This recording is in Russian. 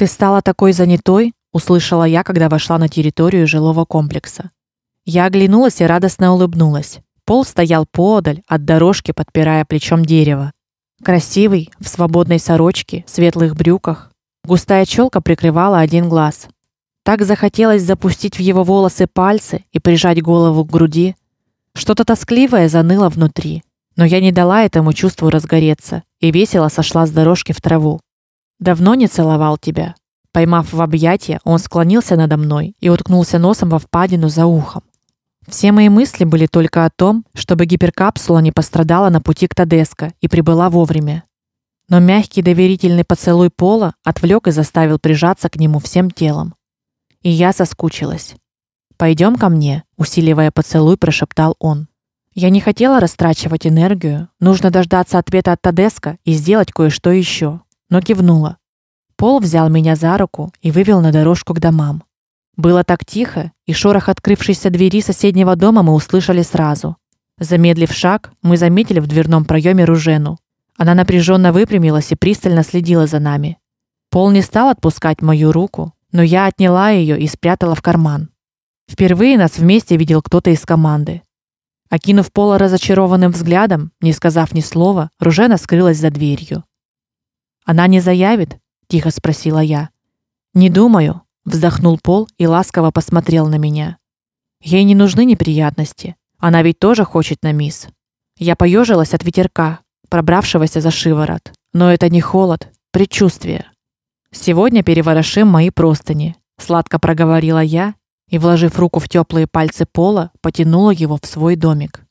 Ты стала такой занятой, услышала я, когда вошла на территорию жилого комплекса. Я оглянулась и радостно улыбнулась. Пол стоял поодаль от дорожки, подпирая плечом дерево. Красивый, в свободной сорочке, светлых брюках. Густая челка прикрывала один глаз. Так захотелось запустить в его волосы пальцы и прижать голову к груди. Что-то тоскливое заныло внутри, но я не дала этому чувству разгореться и весело сошла с дорожки в траву. Давно не целовал тебя. Поймав в объятия, он склонился надо мной и уткнулся носом во впадину за ухом. Все мои мысли были только о том, чтобы гиперкапсула не пострадала на пути к Тадеско и прибыла вовремя. Но мягкий доверительный поцелуй Пола отвлек и заставил прижаться к нему всем телом. И я соскучилась. Пойдем ко мне, усиливая поцелуй, прошептал он. Я не хотела растрачивать энергию, нужно дождаться ответа от Тадеско и сделать кое-что еще, но кивнула. Пол взял меня за руку и вывел на дорожку к домам. Было так тихо, и шорох открывшейся двери соседнего дома мы услышали сразу. Замедлив шаг, мы заметили в дверном проеме Ружену. Она напряженно выпрямилась и пристально следила за нами. Пол не стал отпускать мою руку, но я отняла ее и спрятала в карман. Впервые нас вместе видел кто-то из команды. Окинув Пола разочарованным взглядом, не сказав ни слова, Ружена скрылась за дверью. Она не заявит, тихо спросила я. Не думаю, вздохнул Пол и ласково посмотрел на меня. Ей не нужны неприятности. Она ведь тоже хочет на мисс. Я поежилась от ветерка, пробравшегося за шиворот. Но это не холод, предчувствие. Сегодня переворошим мои простыни, сладко проговорила я и, вложив руку в теплые пальцы Пола, потянула его в свой домик.